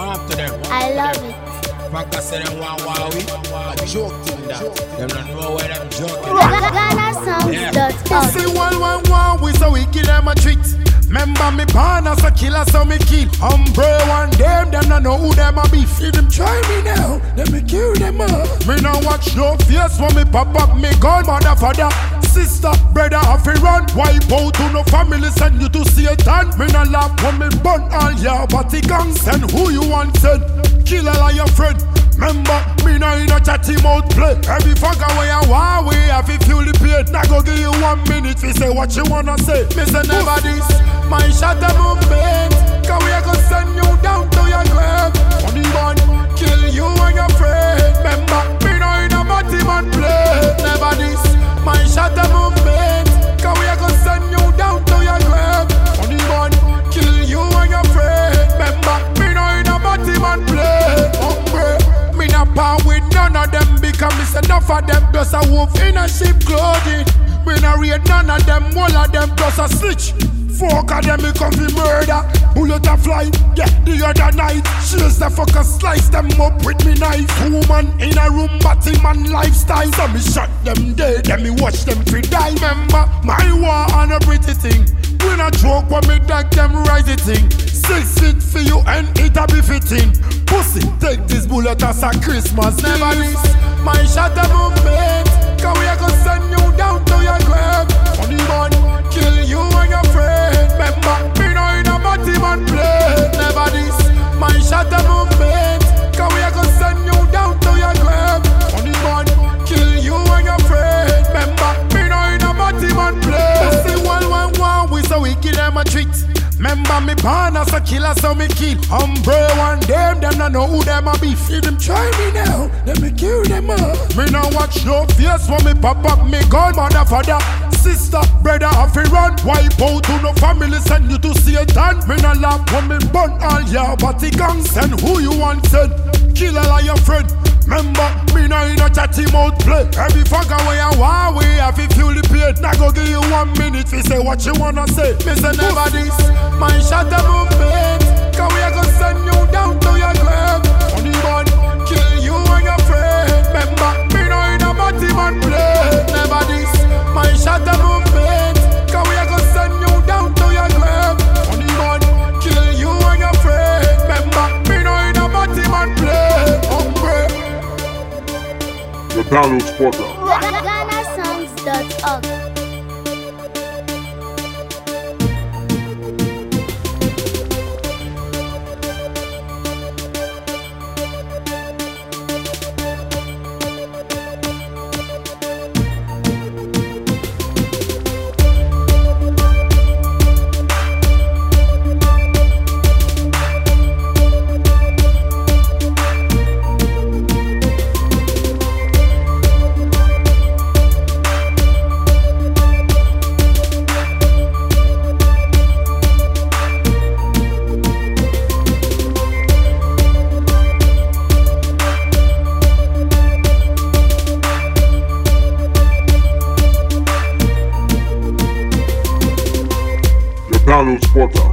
Walk to them. I love it. Baka say them want Huawei. A joke thing that. Them don't know where them joking. GhanaSongs.org. See one one one we so we give them a treat. Remember me born as a killer so me kill. Umbre one them them no know who them a be. If them try me now, then me kill them all. Me no watch no face when me pop up me gun mother father. Sister, brother, have to run. Wipe out to no family, send you to Satan. Me no laugh when me burn all your body gang. Send who you want send. Killer like your friend. Remember, me no in a chatty mouth play. Every fucker where you want, we have to feel the pain. Now go give you one minute, we say what you wanna say. Me say never this, my a movement. Cause we are gonna send you down to your grave. Funny man, kill you and your because me say enough of them just a wolf in a sheep clothing. Me not read none of them, all of them just a snitch. Fuck of them, me come fi murder. Bullet a fly, yeah, the other night. Chase the fucker, slice them up with me knife. Woman in a room, batty man lifestyle. So me shot them dead, then me watch them fi die. Remember, my war on a pretty thing. We not joke when me dog them rise it thing. Six feet for you and it a be fitting. Pussy, take this bullet as a Christmas. Never my shadow movement. Cause we a killer, so me kill. Umbre one them, them no know who them a be. If them try me now, let me kill them all. Me no watch no face when me pop up me gun, mother father. Sister, brother, have to run. Wipe out to no family, send you to Satan. Me no laugh when me burn all your body gang. Send who you want send. Killer like your friend. Remember, me no in a chatty mouth play. Every fucker where you want, we have to feel the pain. Now go give you one minute, we say what you wanna say. Me say never this, my shot Download Spotter. GhanaSongs.org. Carlos Bota.